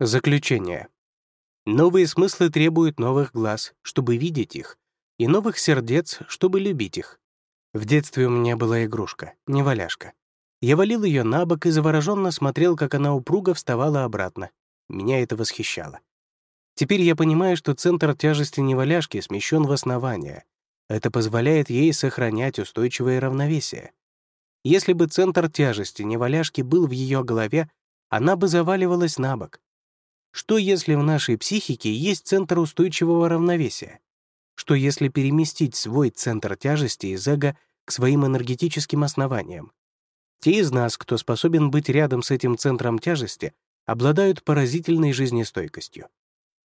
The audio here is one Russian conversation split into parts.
Заключение. Новые смыслы требуют новых глаз, чтобы видеть их, и новых сердец, чтобы любить их. В детстве у меня была игрушка, неваляшка. Я валил ее на бок и завороженно смотрел, как она упруго вставала обратно. Меня это восхищало. Теперь я понимаю, что центр тяжести неваляшки смещен в основание. Это позволяет ей сохранять устойчивое равновесие. Если бы центр тяжести неваляшки был в ее голове, она бы заваливалась на бок. Что если в нашей психике есть центр устойчивого равновесия? Что если переместить свой центр тяжести из эго к своим энергетическим основаниям? Те из нас, кто способен быть рядом с этим центром тяжести, обладают поразительной жизнестойкостью.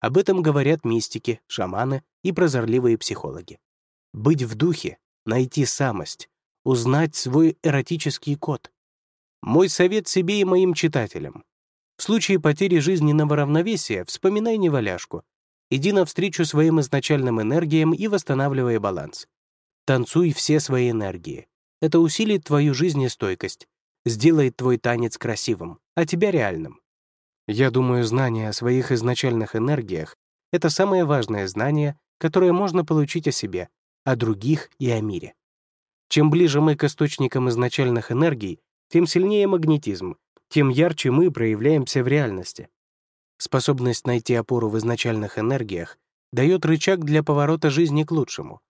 Об этом говорят мистики, шаманы и прозорливые психологи. Быть в духе, найти самость, узнать свой эротический код. Мой совет себе и моим читателям. В случае потери жизненного равновесия вспоминай неваляшку. Иди навстречу своим изначальным энергиям и восстанавливай баланс. Танцуй все свои энергии. Это усилит твою жизнестойкость, сделает твой танец красивым, а тебя реальным. Я думаю, знание о своих изначальных энергиях — это самое важное знание, которое можно получить о себе, о других и о мире. Чем ближе мы к источникам изначальных энергий, тем сильнее магнетизм, тем ярче мы проявляемся в реальности. Способность найти опору в изначальных энергиях дает рычаг для поворота жизни к лучшему.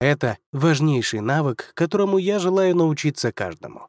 Это важнейший навык, которому я желаю научиться каждому.